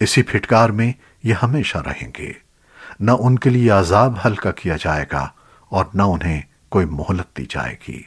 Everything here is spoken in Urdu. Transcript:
اسی پھٹکار میں یہ ہمیشہ رہیں گے۔ نہ ان کے لیے عذاب ہلکا کیا جائے گا اور نہ انہیں کوئی مہلت دی جائے گی۔